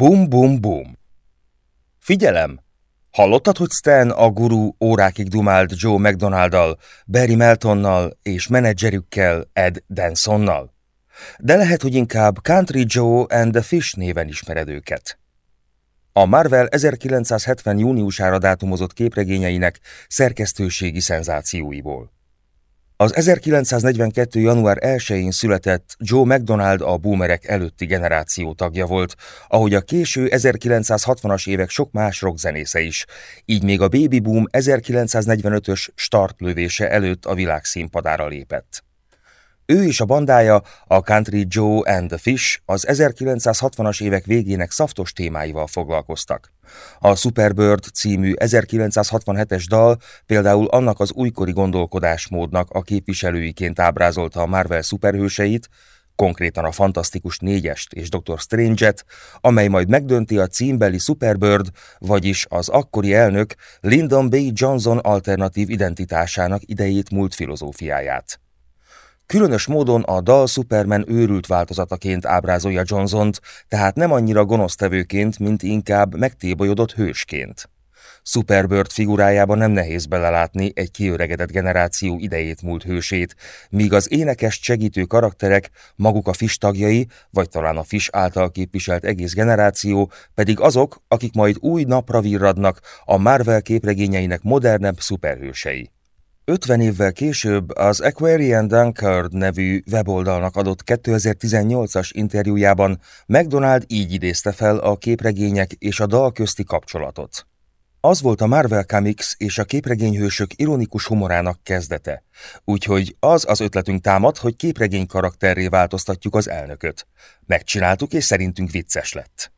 Bum bum bum. Figyelem! Hallottad, hogy Stan a guru órákig dumált Joe McDonaldal, Barry Meltonnal és menedzserükkel Ed Densonnal? De lehet, hogy inkább Country Joe and the Fish néven ismered őket. A Marvel 1970 júniusára dátumozott képregényeinek szerkesztőségi szenzációiból. Az 1942. január 1-én született Joe McDonald a boomerek előtti generáció tagja volt, ahogy a késő 1960-as évek sok más rockzenésze is, így még a Baby Boom 1945-ös startlövése előtt a világ színpadára lépett. Ő és a bandája, a Country Joe and the Fish az 1960-as évek végének szaftos témáival foglalkoztak. A Superbird című 1967-es dal például annak az újkori gondolkodásmódnak a képviselőiként ábrázolta a Marvel szuperhőseit, konkrétan a Fantasztikus négyest és Dr. Strange-et, amely majd megdönti a címbeli Superbird, vagyis az akkori elnök Lyndon B. Johnson alternatív identitásának idejét múlt filozófiáját. Különös módon a dal Superman őrült változataként ábrázolja Johnson-t, tehát nem annyira gonosztevőként, mint inkább megtébolyodott hősként. Superbird figurájában nem nehéz belelátni egy kiöregedett generáció idejét múlt hősét, míg az énekes segítő karakterek, maguk a FIS tagjai, vagy talán a FIS által képviselt egész generáció, pedig azok, akik majd új napra virradnak a Marvel képregényeinek modernebb szuperhősei. 50 évvel később az Aquarian Dunkard nevű weboldalnak adott 2018-as interjújában McDonald így idézte fel a képregények és a dal közti kapcsolatot. Az volt a Marvel Comics és a képregényhősök ironikus humorának kezdete, úgyhogy az az ötletünk támad, hogy képregény karakterré változtatjuk az elnököt. Megcsináltuk, és szerintünk vicces lett.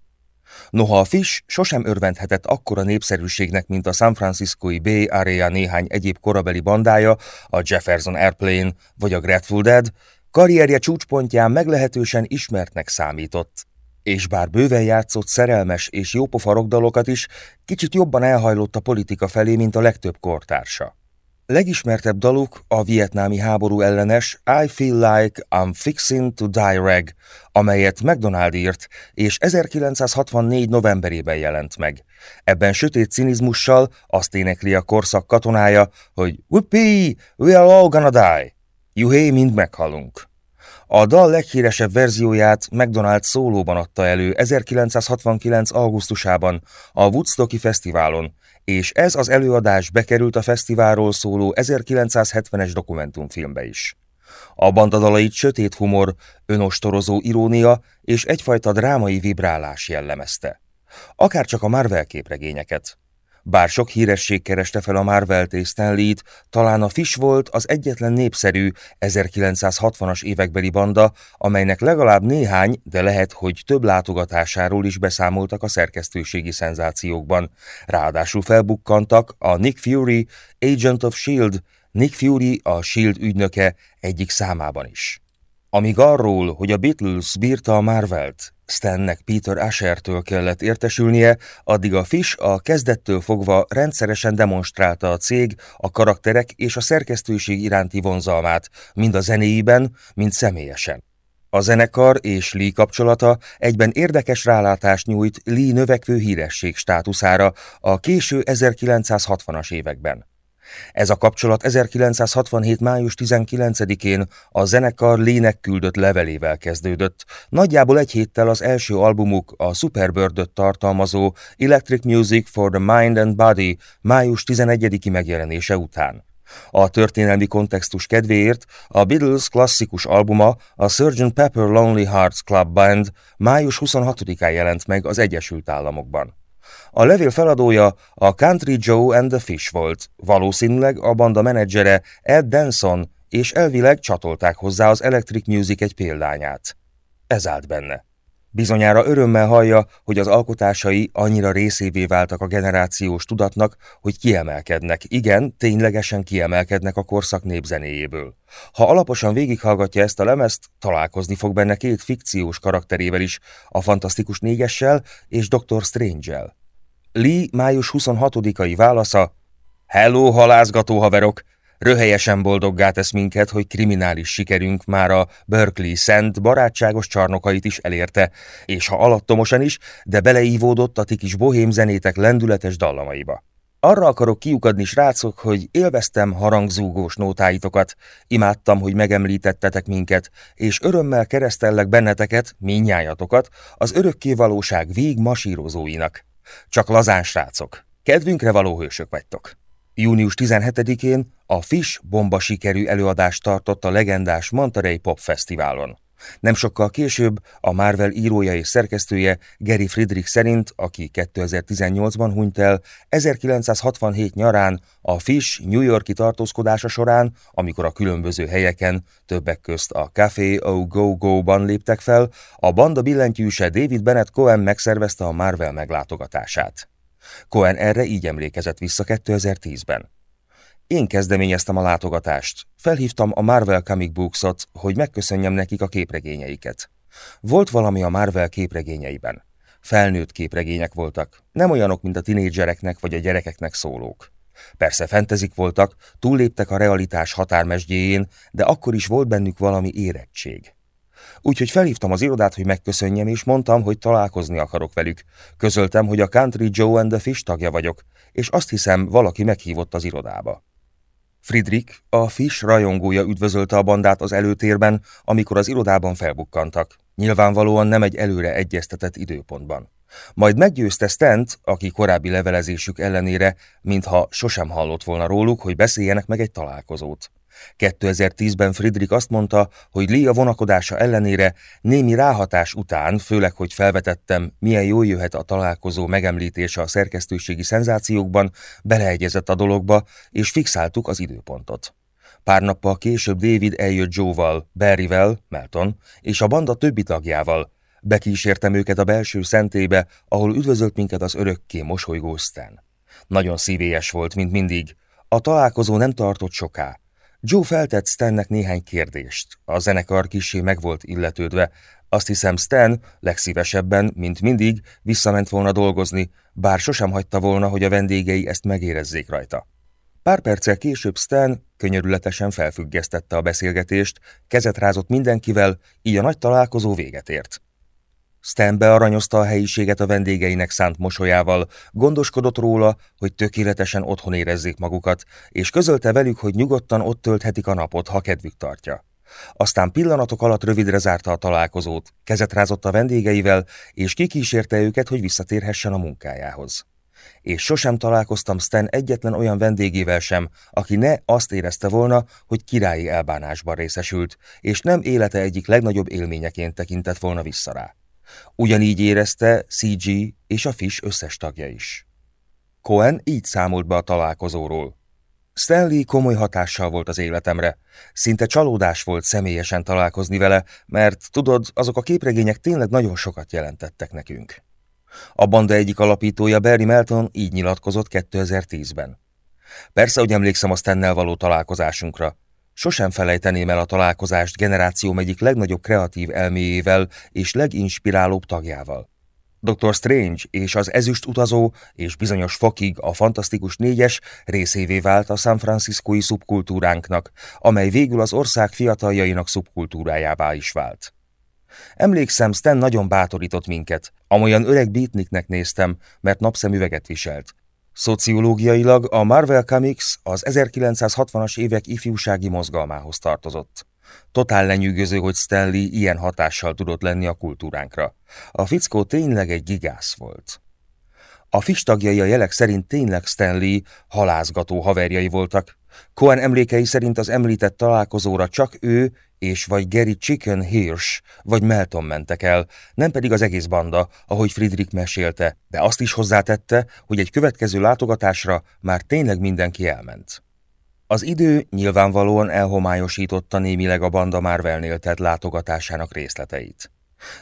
Noha a Fish sosem örvendhetett akkora népszerűségnek, mint a San Franciscoi Bay Area néhány egyéb korabeli bandája, a Jefferson Airplane vagy a Grateful Dead, karrierje csúcspontján meglehetősen ismertnek számított, és bár bőven játszott szerelmes és jópofa rockdalokat is, kicsit jobban elhajlott a politika felé, mint a legtöbb kortársa. Legismertebb daluk a vietnámi háború ellenes I Feel Like I'm Fixing to Die Reg, amelyet McDonald írt, és 1964 novemberében jelent meg. Ebben sötét cinizmussal azt énekli a korszak katonája, hogy Whoopee, we are all gonna die. Juhé, mind meghalunk. A dal leghíresebb verzióját McDonald szólóban adta elő 1969. augusztusában a Woodstocki Fesztiválon, és ez az előadás bekerült a fesztiválról szóló 1970-es dokumentumfilmbe is. A bandadalait sötét humor, önostorozó irónia és egyfajta drámai vibrálás jellemezte. Akárcsak a Marvel képregényeket. Bár sok híresség kereste fel a Marvelt és Stanley-t, talán a Fish volt az egyetlen népszerű 1960-as évekbeli banda, amelynek legalább néhány, de lehet, hogy több látogatásáról is beszámoltak a szerkesztőségi szenzációkban. Ráadásul felbukkantak a Nick Fury, Agent of S.H.I.E.L.D., Nick Fury a S.H.I.E.L.D. ügynöke egyik számában is. Amíg arról, hogy a Beatles bírta a Marvelt, Stannek Peter Ashertől kellett értesülnie, addig a Fish a kezdettől fogva rendszeresen demonstrálta a cég, a karakterek és a szerkesztőség iránti vonzalmát, mind a zenéiben, mind személyesen. A zenekar és Lee kapcsolata egyben érdekes rálátást nyújt Lee növekvő híresség státuszára a késő 1960-as években. Ez a kapcsolat 1967. május 19-én a zenekar lének küldött levelével kezdődött, nagyjából egy héttel az első albumuk a superbird tartalmazó Electric Music for the Mind and Body május 11-i megjelenése után. A történelmi kontextus kedvéért a Beatles klasszikus albuma, a Sgt. Pepper Lonely Hearts Club Band május 26-án jelent meg az Egyesült Államokban. A levél feladója a Country Joe and the Fish volt, valószínűleg a banda menedzsere Ed Denson, és elvileg csatolták hozzá az Electric Music egy példányát. Ez állt benne. Bizonyára örömmel hallja, hogy az alkotásai annyira részévé váltak a generációs tudatnak, hogy kiemelkednek, igen, ténylegesen kiemelkednek a korszak népzenéjéből. Ha alaposan végighallgatja ezt a lemezt, találkozni fog benne két fikciós karakterével is, a Fantasztikus Négyessel és Dr. Strange-el. Lee május 26-ai válasza Hello, halászgató haverok! Röhelyesen boldoggá tesz minket, hogy kriminális sikerünk már a Berkeley Szent barátságos csarnokait is elérte, és ha alattomosan is, de beleívódott a ti kis bohém zenétek lendületes dallamaiba. Arra akarok kiukadni, srácok, hogy élveztem harangzúgós nótáitokat, imádtam, hogy megemlítettetek minket, és örömmel keresztellek benneteket, minnyájatokat, az örökké valóság vég masírozóinak. Csak lazán srácok, kedvünkre való hősök vagytok. Június 17-én a Fish bomba sikerű előadást tartott a legendás Monterey Pop Fesztiválon. Nem sokkal később a Marvel írója és szerkesztője Gary Friedrich szerint, aki 2018-ban hunyt el, 1967 nyarán a Fish New Yorki tartózkodása során, amikor a különböző helyeken, többek közt a Café O Go Go-ban léptek fel, a banda billentyűse David Bennett Cohen megszervezte a Marvel meglátogatását. Cohen erre így emlékezett vissza 2010-ben. Én kezdeményeztem a látogatást. Felhívtam a Marvel Comic Books-ot, hogy megköszönjem nekik a képregényeiket. Volt valami a Marvel képregényeiben. Felnőtt képregények voltak, nem olyanok, mint a tinédzsereknek vagy a gyerekeknek szólók. Persze fentezik voltak, túlléptek a realitás határmesdjéjén, de akkor is volt bennük valami érettség. Úgyhogy felhívtam az irodát, hogy megköszönjem, és mondtam, hogy találkozni akarok velük. Közöltem, hogy a Country Joe and the Fish tagja vagyok, és azt hiszem, valaki meghívott az irodába. Friedrich, a Fish rajongója üdvözölte a bandát az előtérben, amikor az irodában felbukkantak. Nyilvánvalóan nem egy előre egyeztetett időpontban. Majd meggyőzte Stent, aki korábbi levelezésük ellenére, mintha sosem hallott volna róluk, hogy beszéljenek meg egy találkozót. 2010-ben Friedrich azt mondta, hogy Lee vonakodása ellenére némi ráhatás után, főleg, hogy felvetettem, milyen jól jöhet a találkozó megemlítése a szerkesztőségi szenzációkban, beleegyezett a dologba, és fixáltuk az időpontot. Pár nappal később David eljött Joe-val, Barryvel, Melton, és a banda többi tagjával. Bekísértem őket a belső szentébe, ahol üdvözölt minket az örökké mosolygó Stan. Nagyon szívélyes volt, mint mindig. A találkozó nem tartott soká. Joe feltett Stannek néhány kérdést. A zenekar kisé meg volt illetődve. Azt hiszem Stan legszívesebben, mint mindig, visszament volna dolgozni, bár sosem hagyta volna, hogy a vendégei ezt megérezzék rajta. Pár perccel később Stan könyörületesen felfüggesztette a beszélgetést, kezet rázott mindenkivel, így a nagy találkozó véget ért. Stan bearanyozta a helyiséget a vendégeinek szánt mosolyával, gondoskodott róla, hogy tökéletesen otthon érezzék magukat, és közölte velük, hogy nyugodtan ott tölthetik a napot, ha kedvük tartja. Aztán pillanatok alatt rövidre zárta a találkozót, kezet rázott a vendégeivel, és kikísérte őket, hogy visszatérhessen a munkájához. És sosem találkoztam Stan egyetlen olyan vendégével sem, aki ne azt érezte volna, hogy királyi elbánásban részesült, és nem élete egyik legnagyobb élményeként tekintett volna vissza rá. Ugyanígy érezte CG és a Fish összes tagja is. Cohen így számolt be a találkozóról. Stanley komoly hatással volt az életemre. Szinte csalódás volt személyesen találkozni vele, mert tudod, azok a képregények tényleg nagyon sokat jelentettek nekünk. A banda egyik alapítója Barry Melton így nyilatkozott 2010-ben. Persze, hogy emlékszem a Stannel való találkozásunkra. Sosem felejteném el a találkozást generációm egyik legnagyobb kreatív elméjével és leginspirálóbb tagjával. Dr. Strange és az ezüst utazó és bizonyos fokig a fantasztikus négyes részévé vált a San Franciscoi szubkultúránknak, amely végül az ország fiataljainak szubkultúrájává is vált. Emlékszem, Stan nagyon bátorított minket, amolyan öreg beatniknek néztem, mert napszemüveget viselt. Szociológiailag a Marvel Comics az 1960-as évek ifjúsági mozgalmához tartozott. Totál lenyűgöző, hogy Stanley ilyen hatással tudott lenni a kultúránkra. A fickó tényleg egy gigász volt. A FIS tagjai a jelek szerint tényleg Stanley halázgató haverjai voltak. Cohen emlékei szerint az említett találkozóra csak ő és vagy Gary Chicken Hirsch vagy Melton mentek el, nem pedig az egész banda, ahogy Friedrich mesélte, de azt is hozzátette, hogy egy következő látogatásra már tényleg mindenki elment. Az idő nyilvánvalóan elhomályosította némileg a banda Marvelnél tett látogatásának részleteit.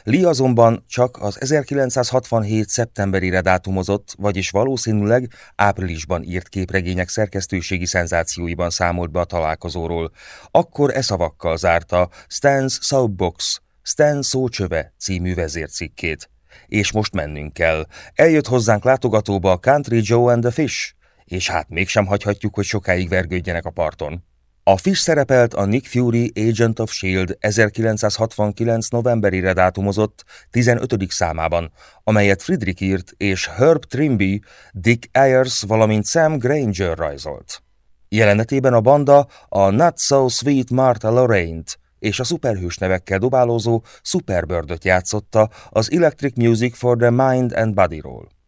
Lee azonban csak az 1967. szeptemberére dátumozott, vagyis valószínűleg áprilisban írt képregények szerkesztőségi szenzációiban számolt be a találkozóról. Akkor e szavakkal zárta Stan's Southbox, Stan szócsöve című vezércikkét. És most mennünk kell. Eljött hozzánk látogatóba a Country Joe and the Fish, és hát mégsem hagyhatjuk, hogy sokáig vergődjenek a parton. A Fish szerepelt a Nick Fury Agent of S.H.I.E.L.D. 1969. novemberére dátumozott 15. számában, amelyet Friedrich írt és Herb Trimby, Dick Ayers, valamint Sam Granger rajzolt. Jelenetében a banda a Not So Sweet Martha Lorraine-t és a szuperhős nevekkel dobálózó Superbirdöt játszotta az Electric Music for the Mind and Body-ról.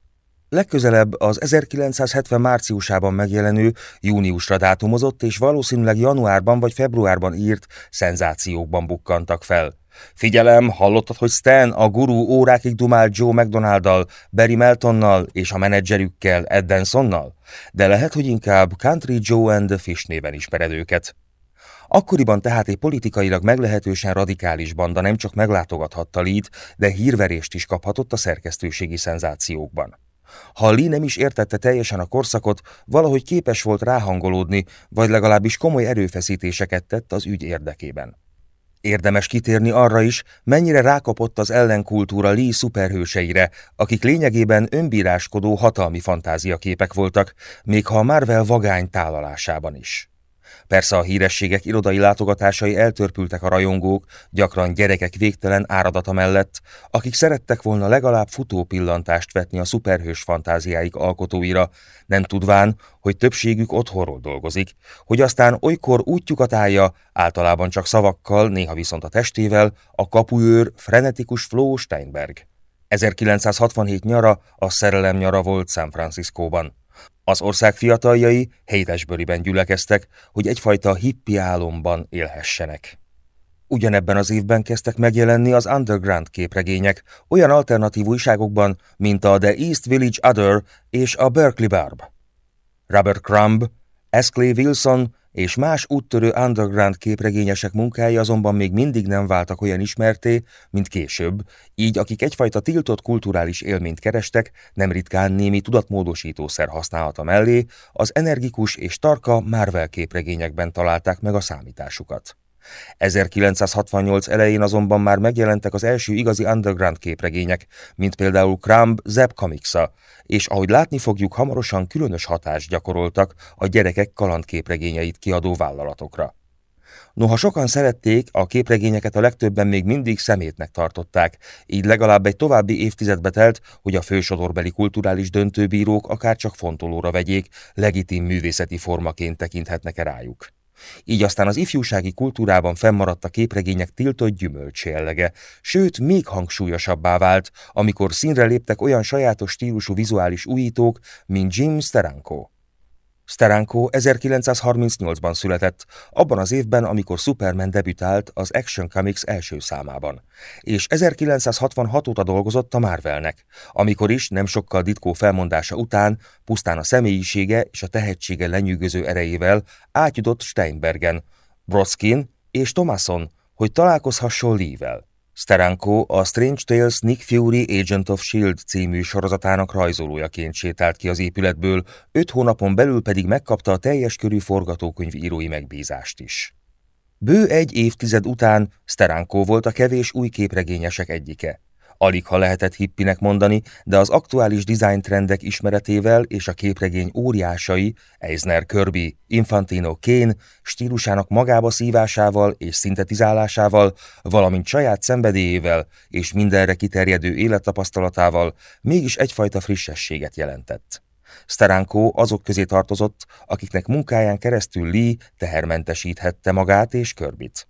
Legközelebb az 1970 márciusában megjelenő, júniusra dátumozott és valószínűleg januárban vagy februárban írt szenzációkban bukkantak fel. Figyelem, hallottad, hogy Stan a gurú órákig dumált Joe McDonaldal, Barry Meltonnal és a menedzserükkel, Ed Densonnal? De lehet, hogy inkább Country Joe and the Fish néven ismered őket. Akkoriban tehát egy politikailag meglehetősen radikális banda nem csak meglátogathatta Lee-t, de hírverést is kaphatott a szerkesztőségi szenzációkban. Ha Lee nem is értette teljesen a korszakot, valahogy képes volt ráhangolódni, vagy legalábbis komoly erőfeszítéseket tett az ügy érdekében. Érdemes kitérni arra is, mennyire rákapott az ellenkultúra Lee szuperhőseire, akik lényegében önbíráskodó hatalmi fantáziaképek voltak, még ha a Marvel vagány tálalásában is. Persze a hírességek irodai látogatásai eltörpültek a rajongók, gyakran gyerekek végtelen áradata mellett, akik szerettek volna legalább futó pillantást vetni a szuperhős fantáziáik alkotóira, nem tudván, hogy többségük otthonról dolgozik, hogy aztán olykor útjukat állja, általában csak szavakkal, néha viszont a testével, a kapuőr frenetikus Flo Steinberg. 1967 nyara a szerelem nyara volt San Franciscóban. Az ország fiataljai Hatesburyben gyülekeztek, hogy egyfajta hippi álomban élhessenek. Ugyanebben az évben kezdtek megjelenni az underground képregények, olyan alternatív újságokban, mint a The East Village Other és a Berkeley Barb. Robert Crumb, Asclay Wilson és más úttörő underground képregényesek munkái azonban még mindig nem váltak olyan ismerté, mint később, így akik egyfajta tiltott kulturális élményt kerestek, nem ritkán némi tudatmódosítószer használata mellé, az energikus és tarka Marvel képregényekben találták meg a számításukat. 1968 elején azonban már megjelentek az első igazi underground képregények, mint például Crumb Zeb Comics-a, és ahogy látni fogjuk, hamarosan különös hatást gyakoroltak a gyerekek kalandképregényeit kiadó vállalatokra. Noha sokan szerették, a képregényeket a legtöbben még mindig szemétnek tartották, így legalább egy további évtizedbe telt, hogy a fősodorbeli kulturális döntőbírók akár csak fontolóra vegyék, legitim művészeti formaként tekinthetnek-e rájuk. Így aztán az ifjúsági kultúrában fennmaradt a képregények tiltott gyümölcs jellege, sőt, még hangsúlyosabbá vált, amikor színre léptek olyan sajátos stílusú vizuális újítók, mint Jim Steranko. Steranko 1938-ban született, abban az évben, amikor Superman debütált az Action Comics első számában, és 1966 óta dolgozott a Marvelnek, amikor is nem sokkal Ditko felmondása után pusztán a személyisége és a tehetsége lenyűgöző erejével átjutott Steinbergen, Brodskin és Thomason, hogy találkozhasson Lee-vel. Steranko a Strange Tales Nick Fury Agent of S.H.I.E.L.D. című sorozatának rajzolójaként sétált ki az épületből, öt hónapon belül pedig megkapta a teljes körű forgatókönyv írói megbízást is. Bő egy évtized után Steranko volt a kevés új képregényesek egyike. Alig ha lehetett hippinek mondani, de az aktuális design trendek ismeretével és a képregény óriásai, Eisner Kirby, Infantino Kane stílusának magába szívásával és szintetizálásával, valamint saját szenvedélyével és mindenre kiterjedő élettapasztalatával mégis egyfajta frissességet jelentett. Steranko azok közé tartozott, akiknek munkáján keresztül Lee tehermentesíthette magát és Körbit.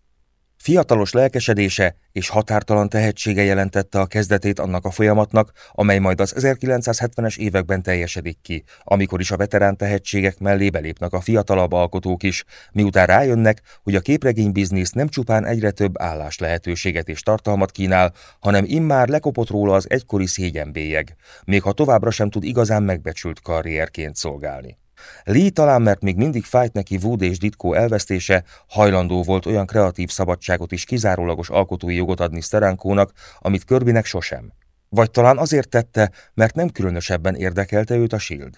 Fiatalos lelkesedése és határtalan tehetsége jelentette a kezdetét annak a folyamatnak, amely majd az 1970-es években teljesedik ki, amikor is a veterán tehetségek mellé belépnek a fiatalabb alkotók is, miután rájönnek, hogy a képregény biznisz nem csupán egyre több állás lehetőséget és tartalmat kínál, hanem immár lekopott róla az egykori szégyenbélyeg, még ha továbbra sem tud igazán megbecsült karrierként szolgálni. Lee talán, mert még mindig fájt neki Wood és Ditko elvesztése, hajlandó volt olyan kreatív szabadságot is kizárólagos alkotói jogot adni Steránkónak, amit Körbinek sosem. Vagy talán azért tette, mert nem különösebben érdekelte őt a Shield.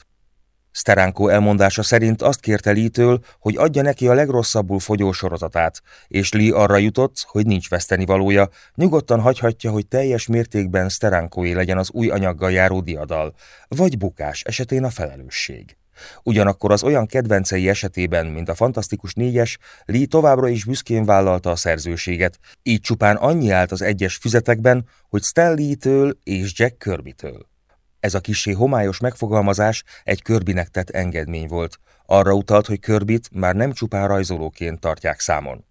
Steranko elmondása szerint azt kérte Lee-től, hogy adja neki a legrosszabbul fogyó sorozatát, és Lee arra jutott, hogy nincs vesztenivalója, nyugodtan hagyhatja, hogy teljes mértékben Sterankóé legyen az új anyaggal járó diadal, vagy bukás esetén a felelősség. Ugyanakkor az olyan kedvencei esetében, mint a Fantasztikus négyes, Lee továbbra is büszkén vállalta a szerzőséget, így csupán annyi állt az egyes füzetekben, hogy Stan Lee-től és Jack Kirby-től. Ez a kisé homályos megfogalmazás egy Kirbynek tett engedmény volt. Arra utalt, hogy Körbit már nem csupán rajzolóként tartják számon.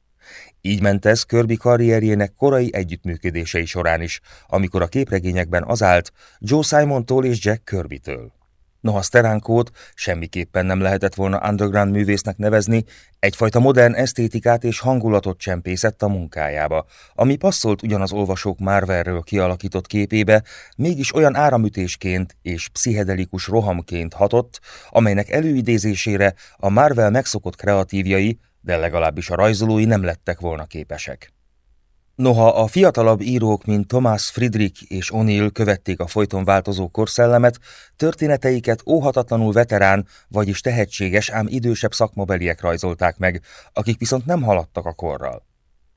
Így ment ez Kirby karrierjének korai együttműködései során is, amikor a képregényekben az állt Joe Simontól és Jack Kirbytől. Noha Steránkót semmiképpen nem lehetett volna underground művésznek nevezni, egyfajta modern esztétikát és hangulatot csempészett a munkájába, ami passzolt ugyan az olvasók Marvelről kialakított képébe, mégis olyan áramütésként és pszichedelikus rohamként hatott, amelynek előidézésére a Marvel megszokott kreatívjai, de legalábbis a rajzolói nem lettek volna képesek. Noha a fiatalabb írók, mint Thomas Friedrich és O'Neill követték a folyton változó korszellemet, történeteiket óhatatlanul veterán, vagyis tehetséges, ám idősebb szakmabeliek rajzolták meg, akik viszont nem haladtak a korral.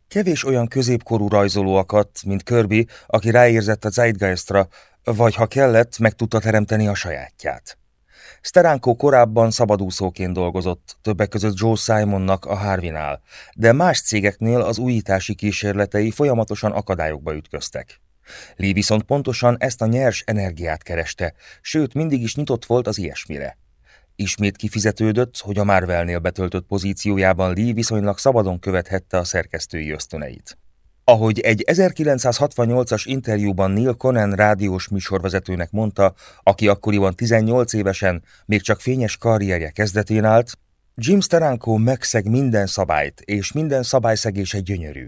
Kevés olyan középkorú rajzoló akadt, mint Kirby, aki ráérzett a Zeitgeistra, vagy ha kellett, meg tudta teremteni a sajátját. Steranko korábban szabadúszóként dolgozott, többek között Joe Simonnak a Harvinál, de más cégeknél az újítási kísérletei folyamatosan akadályokba ütköztek. Lee viszont pontosan ezt a nyers energiát kereste, sőt mindig is nyitott volt az ilyesmire. Ismét kifizetődött, hogy a Marvelnél betöltött pozíciójában Lee viszonylag szabadon követhette a szerkesztői ösztöneit. Ahogy egy 1968-as interjúban Neil Conan rádiós műsorvezetőnek mondta, aki akkoriban 18 évesen még csak fényes karrierje kezdetén állt, Jim Steranko megszeg minden szabályt, és minden szabályszegése gyönyörű.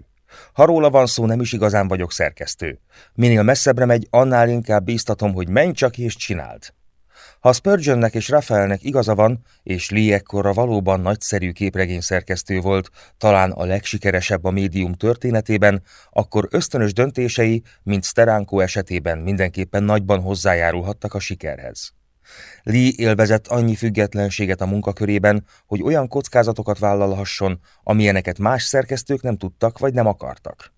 Ha róla van szó, nem is igazán vagyok szerkesztő. Minél messzebbre megy, annál inkább bíztatom, hogy menj csak és csináld. Ha Spurgeonnek és Raphaelnek igaza van, és Lee ekkora valóban nagyszerű képregény szerkesztő volt, talán a legsikeresebb a médium történetében, akkor ösztönös döntései, mint Steranko esetében mindenképpen nagyban hozzájárulhattak a sikerhez. Lee élvezett annyi függetlenséget a munkakörében, hogy olyan kockázatokat vállalhasson, amilyeneket más szerkesztők nem tudtak vagy nem akartak.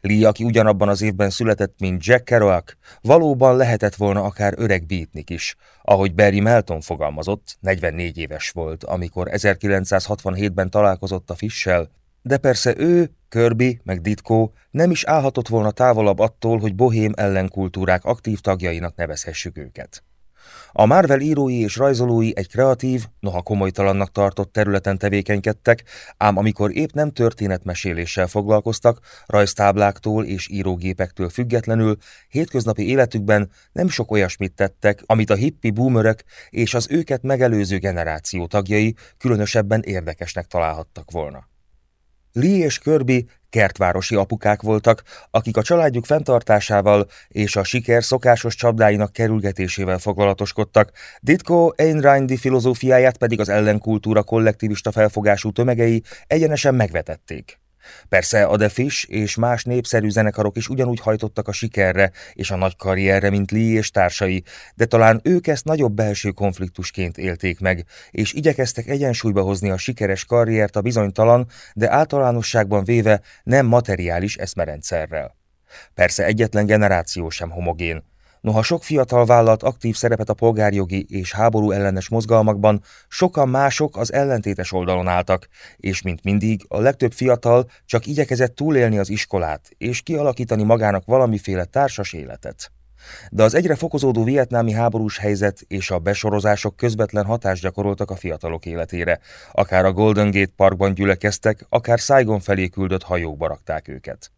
Lee, aki ugyanabban az évben született, mint Jack Kerouac, valóban lehetett volna akár öreg beatnik is. Ahogy Barry Melton fogalmazott, 44 éves volt, amikor 1967-ben találkozott a Fissel, de persze ő, Kirby meg Ditko nem is állhatott volna távolabb attól, hogy bohém ellenkultúrák aktív tagjainak nevezhessük őket. A Marvel írói és rajzolói egy kreatív, noha komolytalannak tartott területen tevékenykedtek, ám amikor épp nem történetmeséléssel foglalkoztak, rajztábláktól és írógépektől függetlenül, hétköznapi életükben nem sok olyasmit tettek, amit a hippi boomerök és az őket megelőző generáció tagjai különösebben érdekesnek találhattak volna. Lee és Kirby kertvárosi apukák voltak, akik a családjuk fenntartásával és a siker szokásos csapdáinak kerülgetésével foglalatoskodtak, Ditko Ayn Randi filozófiáját pedig az ellenkultúra kollektivista felfogású tömegei egyenesen megvetették. Persze a The Fish és más népszerű zenekarok is ugyanúgy hajtottak a sikerre és a nagy karrierre, mint Lee és társai, de talán ők ezt nagyobb belső konfliktusként élték meg, és igyekeztek egyensúlyba hozni a sikeres karriert a bizonytalan, de általánosságban véve nem materiális eszmerendszerrel. Persze egyetlen generáció sem homogén. Noha sok fiatal vállalt aktív szerepet a polgárjogi és háború ellenes mozgalmakban, sokan mások az ellentétes oldalon álltak, és mint mindig, a legtöbb fiatal csak igyekezett túlélni az iskolát, és kialakítani magának valamiféle társas életet. De az egyre fokozódó vietnámi háborús helyzet és a besorozások közvetlen hatást gyakoroltak a fiatalok életére. Akár a Golden Gate Parkban gyülekeztek, akár Saigon felé küldött hajókba rakták őket.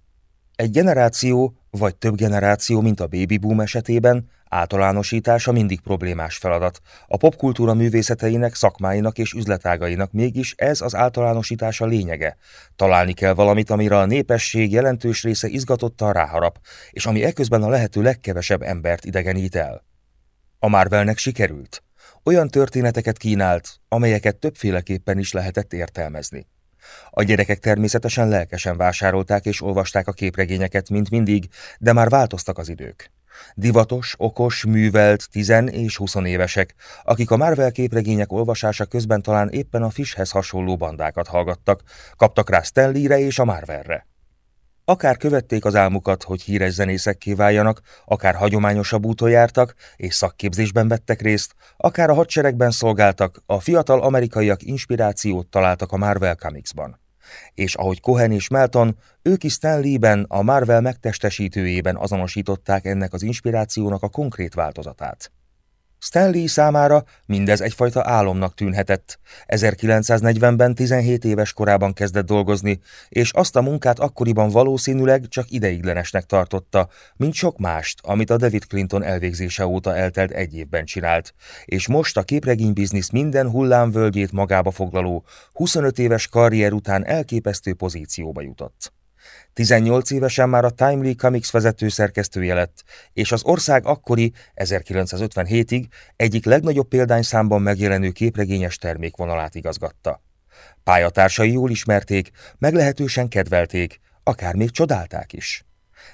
Egy generáció, vagy több generáció, mint a baby boom esetében, általánosítása mindig problémás feladat. A popkultúra művészeteinek, szakmáinak és üzletágainak mégis ez az általánosítása lényege. Találni kell valamit, amire a népesség jelentős része izgatottan ráharap, és ami eközben a lehető legkevesebb embert idegenít el. A Marvelnek sikerült. Olyan történeteket kínált, amelyeket többféleképpen is lehetett értelmezni. A gyerekek természetesen lelkesen vásárolták és olvasták a képregényeket, mint mindig, de már változtak az idők. Divatos, okos, művelt, tizen és huszon évesek, akik a Marvel képregények olvasása közben talán éppen a Fishhez hasonló bandákat hallgattak, kaptak rá Stanleyre és a Marvelre. Akár követték az álmukat, hogy híres zenészekké váljanak, akár hagyományosabb úton jártak, és szakképzésben vettek részt, akár a hadseregben szolgáltak, a fiatal amerikaiak inspirációt találtak a Marvel Comicsban. És ahogy Cohen és Melton, ők is Stan Lee-ben, a Marvel megtestesítőjében azonosították ennek az inspirációnak a konkrét változatát. Stanley számára mindez egyfajta álomnak tűnhetett. 1940-ben 17 éves korában kezdett dolgozni, és azt a munkát akkoriban valószínűleg csak ideiglenesnek tartotta, mint sok mást, amit a David Clinton elvégzése óta eltelt egy évben csinált, és most a képregény biznisz minden hullámvölgyét magába foglaló, 25 éves karrier után elképesztő pozícióba jutott. 18 évesen már a Timely Comics vezető szerkesztője lett, és az ország akkori 1957-ig egyik legnagyobb példányszámban megjelenő képregényes termékvonalát igazgatta. Pályatársai jól ismerték, meglehetősen kedvelték, akár még csodálták is.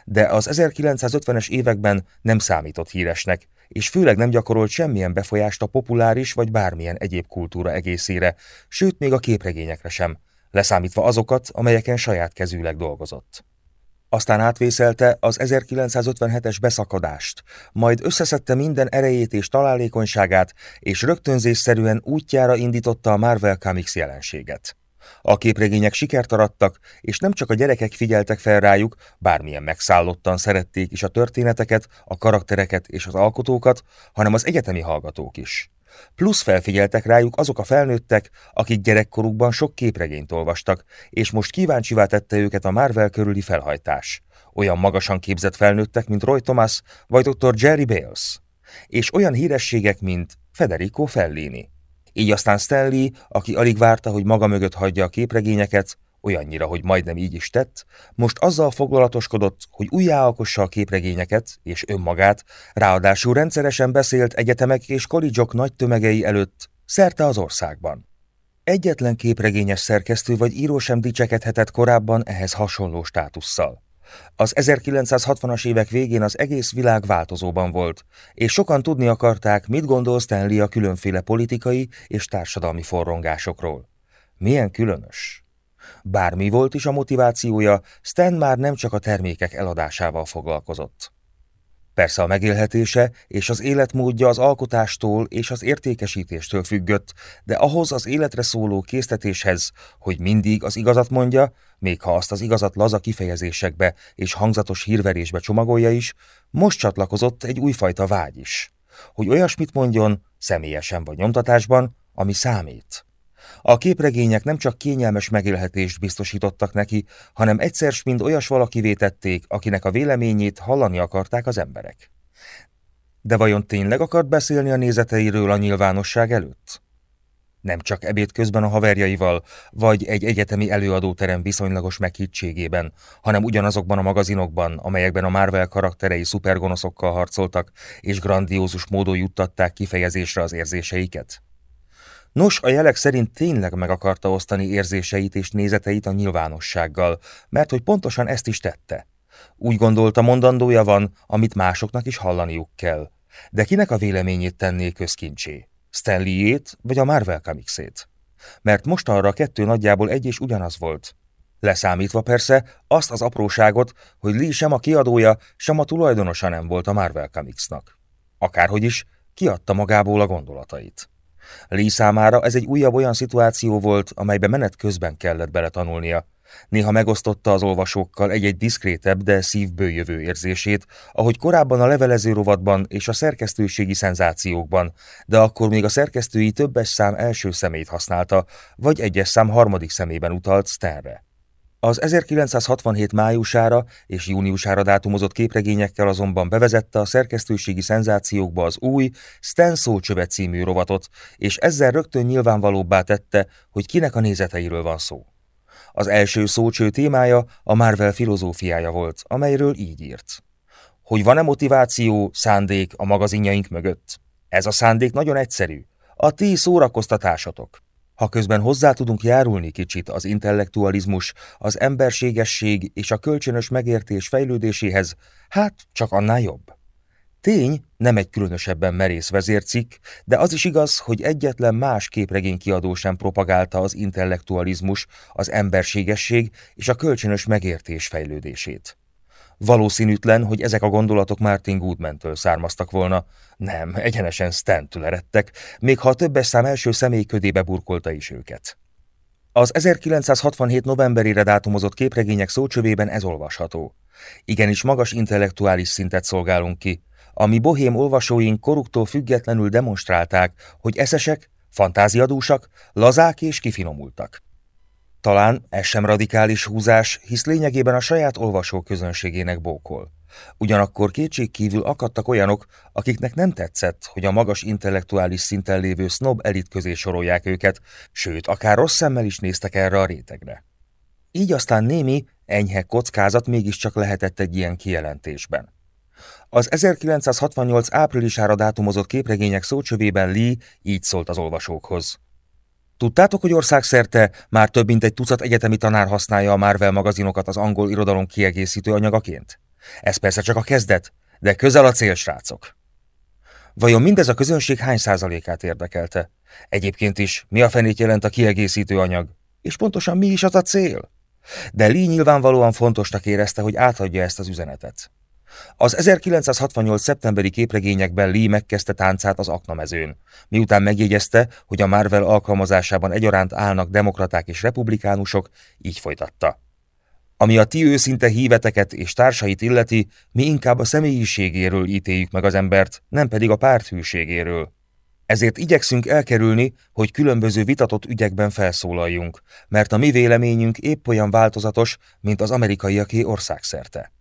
De az 1950-es években nem számított híresnek, és főleg nem gyakorolt semmilyen befolyást a populáris vagy bármilyen egyéb kultúra egészére, sőt még a képregényekre sem, leszámítva azokat, amelyeken saját kezűleg dolgozott. Aztán átvészelte az 1957-es beszakadást, majd összeszedte minden erejét és találékonyságát, és rögtönzésszerűen útjára indította a Marvel Comics jelenséget. A képregények sikert arattak, és nem csak a gyerekek figyeltek fel rájuk, bármilyen megszállottan szerették is a történeteket, a karaktereket és az alkotókat, hanem az egyetemi hallgatók is. Plusz felfigyeltek rájuk azok a felnőttek, akik gyerekkorukban sok képregényt olvastak, és most kíváncsivá tette őket a Marvel körüli felhajtás. Olyan magasan képzett felnőttek, mint Roy Thomas vagy dr. Jerry Bales. És olyan hírességek, mint Federico Fellini. Így aztán Stanley, aki alig várta, hogy maga mögött hagyja a képregényeket, olyannyira, hogy majdnem így is tett, most azzal foglalatoskodott, hogy újjáalkossa a képregényeket és önmagát, ráadásul rendszeresen beszélt egyetemek és kollégiok nagy tömegei előtt, szerte az országban. Egyetlen képregényes szerkesztő vagy író sem dicsekedhetett korábban ehhez hasonló státusszal. Az 1960-as évek végén az egész világ változóban volt, és sokan tudni akarták, mit gondol Stanley a különféle politikai és társadalmi forrongásokról. Milyen különös, Bármi volt is a motivációja, Stan már nem csak a termékek eladásával foglalkozott. Persze a megélhetése és az életmódja az alkotástól és az értékesítéstől függött, de ahhoz az életre szóló késztetéshez, hogy mindig az igazat mondja, még ha azt az igazat laza kifejezésekbe és hangzatos hírverésbe csomagolja is, most csatlakozott egy újfajta vágy is. Hogy olyasmit mondjon, személyesen vagy nyomtatásban, ami számít. A képregények nem csak kényelmes megélhetést biztosítottak neki, hanem egyszer mind olyas valakivé tették, akinek a véleményét hallani akarták az emberek. De vajon tényleg akart beszélni a nézeteiről a nyilvánosság előtt? Nem csak ebéd közben a haverjaival, vagy egy egyetemi előadóterem viszonylagos meghittségében, hanem ugyanazokban a magazinokban, amelyekben a Marvel karakterei szupergonoszokkal harcoltak, és grandiózus módon juttatták kifejezésre az érzéseiket. Nos, a jelek szerint tényleg meg akarta osztani érzéseit és nézeteit a nyilvánossággal, mert hogy pontosan ezt is tette. Úgy gondolta, mondandója van, amit másoknak is hallaniuk kell. De kinek a véleményét tenné közkincsé? Stanleyét vagy a Marvel Comicsét? Mert most arra a kettő nagyjából egy és ugyanaz volt. Leszámítva persze azt az apróságot, hogy Lee sem a kiadója, sem a tulajdonosa nem volt a Marvel Comicsnak. Akárhogy is, kiadta magából a gondolatait. Lee számára ez egy újabb olyan szituáció volt, amelybe menet közben kellett beletanulnia. Néha megosztotta az olvasókkal egy-egy diszkrétebb, de szívből jövő érzését, ahogy korábban a levelező rovatban és a szerkesztőségi szenzációkban, de akkor még a szerkesztői többes szám első szemét használta, vagy egyes szám harmadik szemében utalt Stanre. Az 1967 májusára és júniusára dátumozott képregényekkel azonban bevezette a szerkesztőségi szenzációkba az új Stan Szócsöve című rovatot, és ezzel rögtön nyilvánvalóbbá tette, hogy kinek a nézeteiről van szó. Az első szócső témája a Marvel filozófiája volt, amelyről így írt. Hogy van-e motiváció, szándék a magazinjaink mögött? Ez a szándék nagyon egyszerű. A ti szórakoztatásatok. Ha közben hozzá tudunk járulni kicsit az intellektualizmus, az emberségesség és a kölcsönös megértés fejlődéséhez, hát csak annál jobb. Tény, nem egy különösebben merész vezércikk, de az is igaz, hogy egyetlen más képregénykiadó sem propagálta az intellektualizmus, az emberségesség és a kölcsönös megértés fejlődését. Valószínűtlen, hogy ezek a gondolatok Martin Goodman-től származtak volna. Nem, egyenesen Stentől eredtek, még ha a többes szám első személy ködébe burkolta is őket. Az 1967 novemberére dátumozott képregények szócsövében ez olvasható. Igenis magas intellektuális szintet szolgálunk ki, ami bohém olvasóink koruktól függetlenül demonstrálták, hogy eszesek, fantáziadúsak, lazák és kifinomultak. Talán ez sem radikális húzás, hisz lényegében a saját olvasó közönségének bókol. Ugyanakkor kétség kívül akadtak olyanok, akiknek nem tetszett, hogy a magas intellektuális szinten lévő snob elit közé sorolják őket, sőt, akár rossz szemmel is néztek erre a rétegre. Így aztán némi, enyhe kockázat mégiscsak lehetett egy ilyen kijelentésben. Az 1968 áprilisára dátumozott képregények szócsövében Lee így szólt az olvasókhoz. Tudtátok, hogy országszerte már több mint egy tucat egyetemi tanár használja a Marvel magazinokat az angol irodalom kiegészítő anyagaként? Ez persze csak a kezdet, de közel a cél, srácok. Vajon mindez a közönség hány százalékát érdekelte? Egyébként is, mi a fenét jelent a kiegészítő anyag? És pontosan mi is az a cél? De Lee nyilvánvalóan fontosnak érezte, hogy átadja ezt az üzenetet. Az 1968. szeptemberi képregényekben Lee megkezdte táncát az aknamezőn, miután megjegyezte, hogy a Marvel alkalmazásában egyaránt állnak demokraták és republikánusok, így folytatta. Ami a ti őszinte híveteket és társait illeti, mi inkább a személyiségéről ítéljük meg az embert, nem pedig a párthűségéről. Ezért igyekszünk elkerülni, hogy különböző vitatott ügyekben felszólaljunk, mert a mi véleményünk épp olyan változatos, mint az amerikaiaké országszerte.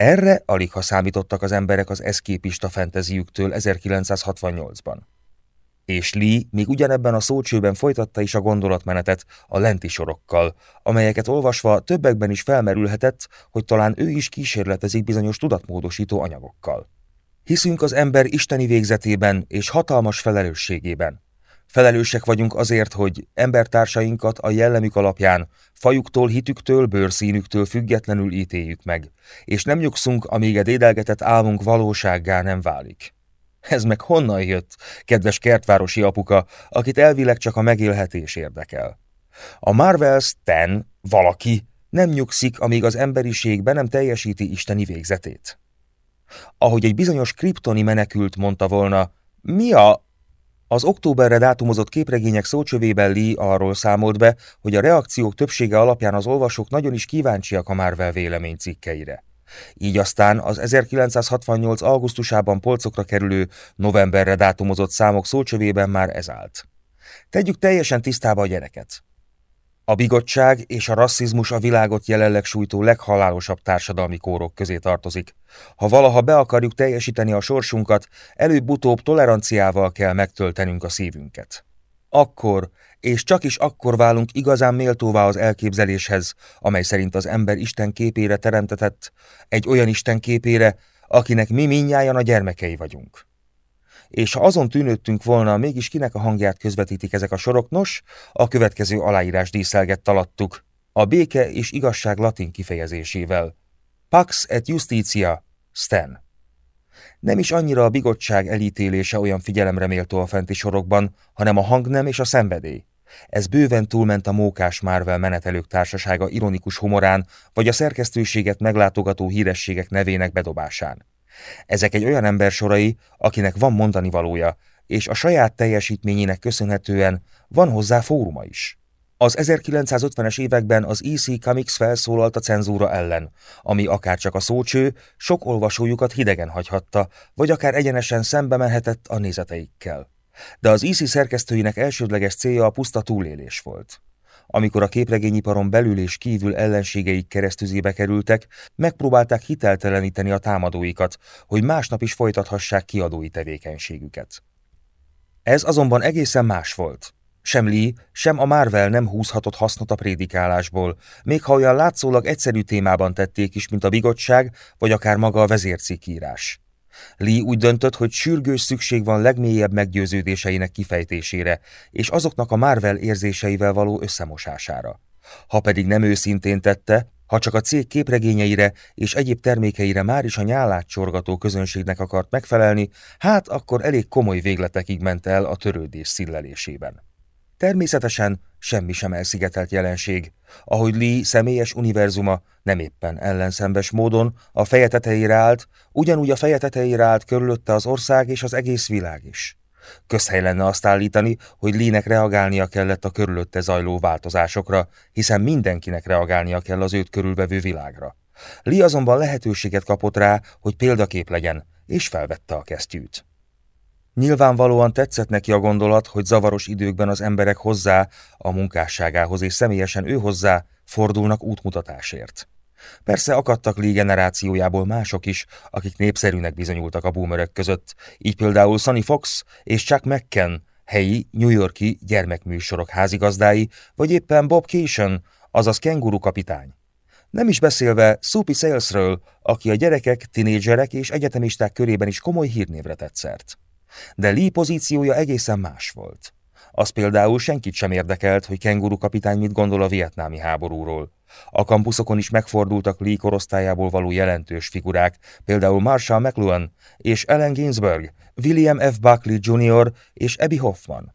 Erre alig ha számítottak az emberek az eszképista fenteziüktől 1968-ban. És Lee még ugyanebben a szócsőben folytatta is a gondolatmenetet a lenti sorokkal, amelyeket olvasva többekben is felmerülhetett, hogy talán ő is kísérletezik bizonyos tudatmódosító anyagokkal. Hiszünk az ember isteni végzetében és hatalmas felelősségében. Felelősek vagyunk azért, hogy embertársainkat a jellemük alapján, fajuktól, hitüktől, bőrszínüktől függetlenül ítéljük meg, és nem nyugszunk, amíg a dédelgetett álmunk valósággá nem válik. Ez meg honnan jött, kedves kertvárosi apuka, akit elvileg csak a megélhetés érdekel? A Marvel Stan, valaki, nem nyugszik, amíg az emberiség be nem teljesíti isteni végzetét. Ahogy egy bizonyos kriptoni menekült mondta volna, mi a az októberre dátumozott képregények szócsövében Lee arról számolt be, hogy a reakciók többsége alapján az olvasók nagyon is kíváncsiak a Marvel vélemény cikkeire. Így aztán az 1968. augusztusában polcokra kerülő, novemberre dátumozott számok szócsövében már ez állt. Tegyük teljesen tisztába a gyereket. A bigottság és a rasszizmus a világot jelenleg sújtó leghalálosabb társadalmi kórok közé tartozik. Ha valaha be akarjuk teljesíteni a sorsunkat, előbb-utóbb toleranciával kell megtöltenünk a szívünket. Akkor, és csak is akkor válunk igazán méltóvá az elképzeléshez, amely szerint az ember Isten képére teremtetett, egy olyan Isten képére, akinek mi minnyáján a gyermekei vagyunk és ha azon tűnődtünk volna, mégis kinek a hangját közvetítik ezek a sorok, nos, a következő aláírás díszelgett alattuk, a béke és igazság latin kifejezésével. Pax et justitia, Stan. Nem is annyira a bigottság elítélése olyan figyelemre méltó a fenti sorokban, hanem a hangnem és a szenvedély. Ez bőven túlment a mókás Marvel menetelők társasága ironikus humorán, vagy a szerkesztőséget meglátogató hírességek nevének bedobásán. Ezek egy olyan ember sorai, akinek van mondani valója, és a saját teljesítményének köszönhetően van hozzá fóruma is. Az 1950-es években az EC Comics felszólalt a cenzúra ellen, ami akár csak a szócső, sok olvasójukat hidegen hagyhatta, vagy akár egyenesen szembe menhetett a nézeteikkel. De az EC szerkesztőinek elsődleges célja a puszta túlélés volt. Amikor a képregényiparon belül és kívül ellenségeik keresztüzébe kerültek, megpróbálták hitelteleníteni a támadóikat, hogy másnap is folytathassák kiadói tevékenységüket. Ez azonban egészen más volt. Sem Lee, sem a Marvel nem húzhatott hasznot a prédikálásból, még ha olyan látszólag egyszerű témában tették is, mint a bigottság, vagy akár maga a vezércikírás. Lee úgy döntött, hogy sürgős szükség van legmélyebb meggyőződéseinek kifejtésére, és azoknak a Marvel érzéseivel való összemosására. Ha pedig nem őszintén tette, Ha csak a cég képregényeire és egyéb termékeire már is a nyálát csorgató közönségnek akart megfelelni, hát akkor elég komoly végletekig ment el a törődés szillelésében. Természetesen semmi sem elszigetelt jelenség, ahogy Lee személyes univerzuma nem éppen ellenszembes módon a feje tetejére állt, ugyanúgy a feje tetejére állt körülötte az ország és az egész világ is. Közhely lenne azt állítani, hogy Lee-nek reagálnia kellett a körülötte zajló változásokra, hiszen mindenkinek reagálnia kell az őt körülvevő világra. Lee azonban lehetőséget kapott rá, hogy példakép legyen, és felvette a kesztyűt. Nyilvánvalóan tetszett neki a gondolat, hogy zavaros időkben az emberek hozzá, a munkásságához és személyesen ő hozzá fordulnak útmutatásért. Persze akadtak Lee generációjából mások is, akik népszerűnek bizonyultak a boomerek között, így például Sunny Fox és Chuck McKen, helyi, New Yorki gyermekműsorok házigazdái, vagy éppen Bob Cation, azaz kenguru kapitány. Nem is beszélve Soupy Salesről, aki a gyerekek, tinédzserek és egyetemisták körében is komoly hírnévre tett szert. De Lee pozíciója egészen más volt. Az például senkit sem érdekelt, hogy kenguru kapitány mit gondol a vietnámi háborúról. A kampuszokon is megfordultak Lee korosztályából való jelentős figurák, például Marshall McLuhan és Ellen Ginsberg, William F. Buckley Jr. és Abby Hoffman.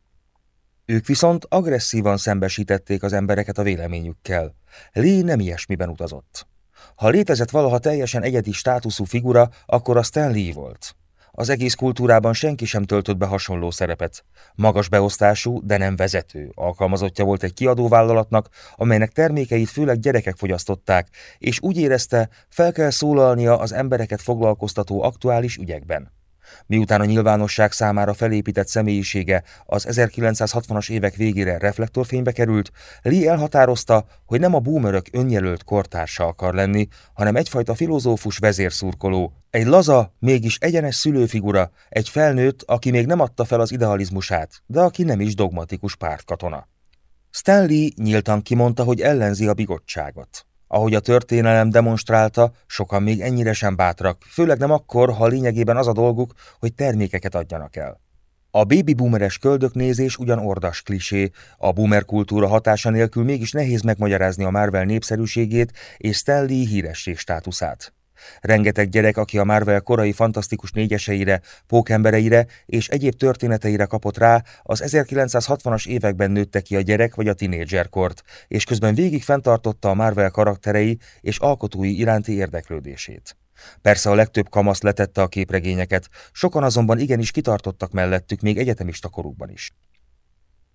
Ők viszont agresszívan szembesítették az embereket a véleményükkel. Lee nem ilyesmiben utazott. Ha létezett valaha teljesen egyedi státuszú figura, akkor a Stan Lee volt. Az egész kultúrában senki sem töltött be hasonló szerepet. Magas beosztású, de nem vezető, alkalmazottja volt egy kiadóvállalatnak, amelynek termékeit főleg gyerekek fogyasztották, és úgy érezte, fel kell szólalnia az embereket foglalkoztató aktuális ügyekben. Miután a nyilvánosság számára felépített személyisége az 1960-as évek végére reflektorfénybe került, Lee elhatározta, hogy nem a boomerök önjelölt kortársa akar lenni, hanem egyfajta filozófus vezérszurkoló, egy laza, mégis egyenes szülőfigura, egy felnőtt, aki még nem adta fel az idealizmusát, de aki nem is dogmatikus pártkatona. Stanley nyíltan kimondta, hogy ellenzi a bigottságot. Ahogy a történelem demonstrálta, sokan még ennyire sem bátrak, főleg nem akkor, ha lényegében az a dolguk, hogy termékeket adjanak el. A baby boomeres köldöknézés ugyan ordas klisé, a boomer kultúra hatása nélkül mégis nehéz megmagyarázni a Marvel népszerűségét és Stanley híresség státuszát. Rengeteg gyerek, aki a Marvel korai fantasztikus négyeseire, pókembereire és egyéb történeteire kapott rá, az 1960-as években nőtte ki a gyerek vagy a tinédzserkort, és közben végig fenntartotta a Marvel karakterei és alkotói iránti érdeklődését. Persze a legtöbb kamasz letette a képregényeket, sokan azonban igenis kitartottak mellettük még egyetemista korukban is.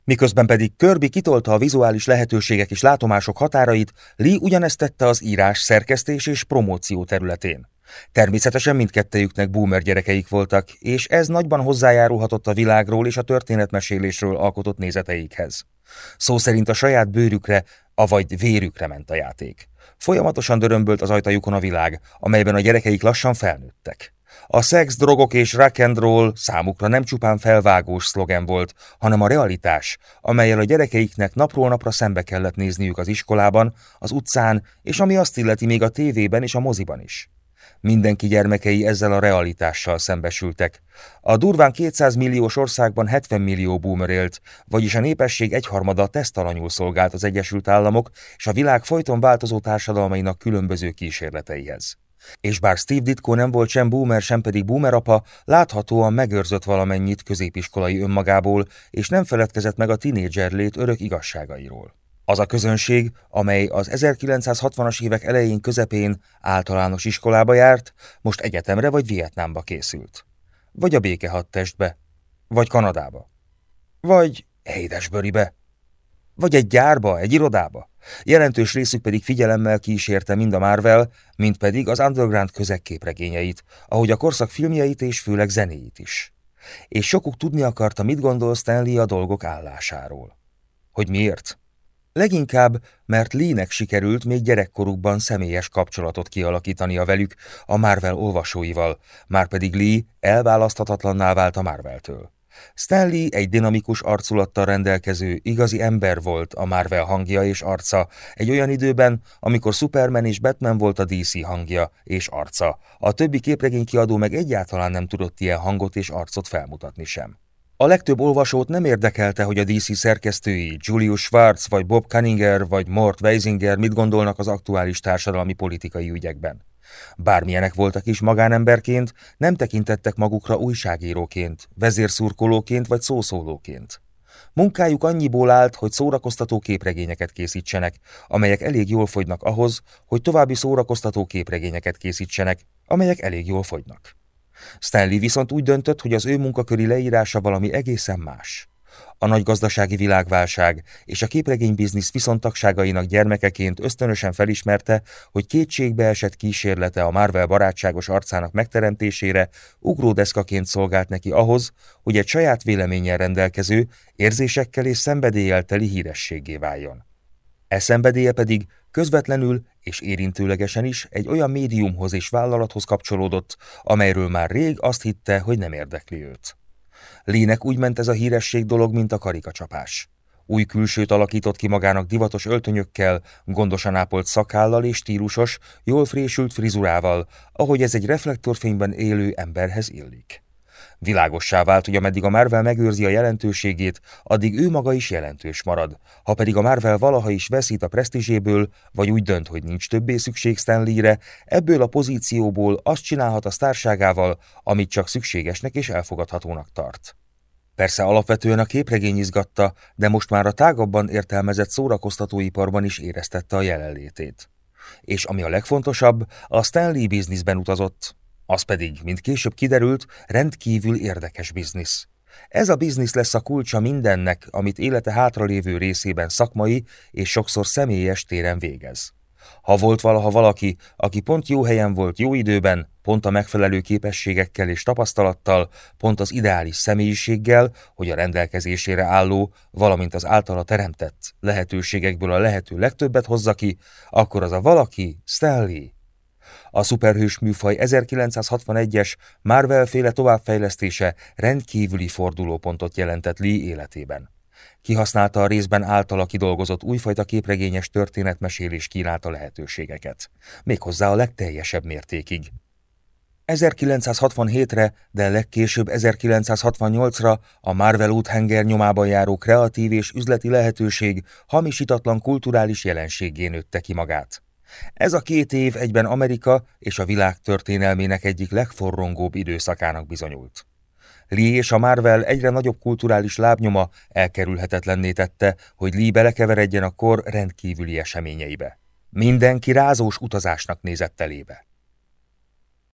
Miközben pedig Kirby kitolta a vizuális lehetőségek és látomások határait, Lee ugyanezt tette az írás, szerkesztés és promóció területén. Természetesen mindkettejüknek boomer gyerekeik voltak, és ez nagyban hozzájárulhatott a világról és a történetmesélésről alkotott nézeteikhez. Szó szerint a saját bőrükre, avagy vérükre ment a játék. Folyamatosan dörömbölt az ajtajukon a világ, amelyben a gyerekeik lassan felnőttek. A szex, drogok és rock and roll számukra nem csupán felvágós szlogen volt, hanem a realitás, amelyel a gyerekeiknek napról napra szembe kellett nézniük az iskolában, az utcán, és ami azt illeti még a tévében és a moziban is. Mindenki gyermekei ezzel a realitással szembesültek. A durván 200 milliós országban 70 millió boomer élt, vagyis a népesség egyharmada tesztalanyul szolgált az Egyesült Államok és a világ folyton változó társadalmainak különböző kísérleteihez. És bár Steve Ditko nem volt sem boomer, sem pedig boomer apa, láthatóan megőrzött valamennyit középiskolai önmagából, és nem feledkezett meg a tinédzser lét örök igazságairól. Az a közönség, amely az 1960-as évek elején közepén általános iskolába járt, most egyetemre vagy Vietnámba készült. Vagy a békehadtestbe, vagy Kanadába, vagy Heidesböribe, vagy egy gyárba, egy irodába. Jelentős részük pedig figyelemmel kísérte mind a Marvel, mind pedig az underground közekképregényeit, ahogy a korszak filmjeit és főleg zenéit is. És sokuk tudni akarta, mit gondol Stanley a dolgok állásáról. Hogy miért? Leginkább, mert Lee-nek sikerült még gyerekkorukban személyes kapcsolatot kialakítani a velük, a Marvel olvasóival, már pedig Lee elválaszthatatlanná vált a Marveltől. Stanley egy dinamikus arculattal rendelkező, igazi ember volt a Marvel hangja és arca, egy olyan időben, amikor Superman és Batman volt a DC hangja és arca. A többi képregénykiadó meg egyáltalán nem tudott ilyen hangot és arcot felmutatni sem. A legtöbb olvasót nem érdekelte, hogy a DC szerkesztői Julius Schwartz, vagy Bob Cunninger, vagy Mort Weisinger mit gondolnak az aktuális társadalmi politikai ügyekben. Bármilyenek voltak is magánemberként, nem tekintettek magukra újságíróként, vezérszurkolóként vagy szószólóként. Munkájuk annyiból állt, hogy szórakoztató képregényeket készítsenek, amelyek elég jól fogynak ahhoz, hogy további szórakoztató képregényeket készítsenek, amelyek elég jól fogynak. Stanley viszont úgy döntött, hogy az ő munkaköri leírása valami egészen más. A nagy gazdasági világválság és a képregénybiznisz viszontagságainak gyermekeként ösztönösen felismerte, hogy kétségbe esett kísérlete a Marvel barátságos arcának megteremtésére ugródeszkaként szolgált neki ahhoz, hogy egy saját véleménnyel rendelkező, érzésekkel és szenvedéllyel teli hírességé váljon. E szenvedélye pedig közvetlenül és érintőlegesen is egy olyan médiumhoz és vállalathoz kapcsolódott, amelyről már rég azt hitte, hogy nem érdekli őt. Lének úgy ment ez a híresség dolog, mint a karikacsapás. Új külsőt alakított ki magának divatos öltönyökkel, gondosan ápolt szakállal és stílusos, jól frésült frizurával, ahogy ez egy reflektorfényben élő emberhez illik. Világossá vált, hogy ameddig a Marvel megőrzi a jelentőségét, addig ő maga is jelentős marad. Ha pedig a Marvel valaha is veszít a presztízséből, vagy úgy dönt, hogy nincs többé szükség Stanley-re, ebből a pozícióból azt csinálhat a sztárságával, amit csak szükségesnek és elfogadhatónak tart. Persze alapvetően a képregény izgatta, de most már a tágabban értelmezett szórakoztatóiparban is éreztette a jelenlétét. És ami a legfontosabb, a Stanley bizniszben utazott, az pedig, mint később kiderült, rendkívül érdekes biznisz. Ez a biznisz lesz a kulcsa mindennek, amit élete hátralévő részében szakmai és sokszor személyes téren végez. Ha volt valaha valaki, aki pont jó helyen volt jó időben, pont a megfelelő képességekkel és tapasztalattal, pont az ideális személyiséggel, hogy a rendelkezésére álló, valamint az általa teremtett lehetőségekből a lehető legtöbbet hozza ki, akkor az a valaki Stanley. A szuperhős műfaj 1961-es Marvel-féle továbbfejlesztése rendkívüli fordulópontot jelentett Lee életében. Kihasználta a részben általa kidolgozott újfajta képregényes történetmesélés kínálta lehetőségeket, méghozzá a legteljesebb mértékig. 1967-re, de legkésőbb 1968-ra a Marvel úthenger nyomában járó kreatív és üzleti lehetőség hamisítatlan kulturális jelenségé nőtte ki magát. Ez a két év egyben Amerika és a világ történelmének egyik legforrongóbb időszakának bizonyult. Lee és a Marvel egyre nagyobb kulturális lábnyoma elkerülhetetlenné tette, hogy Lee belekeveredjen a kor rendkívüli eseményeibe. Mindenki rázós utazásnak nézett elébe.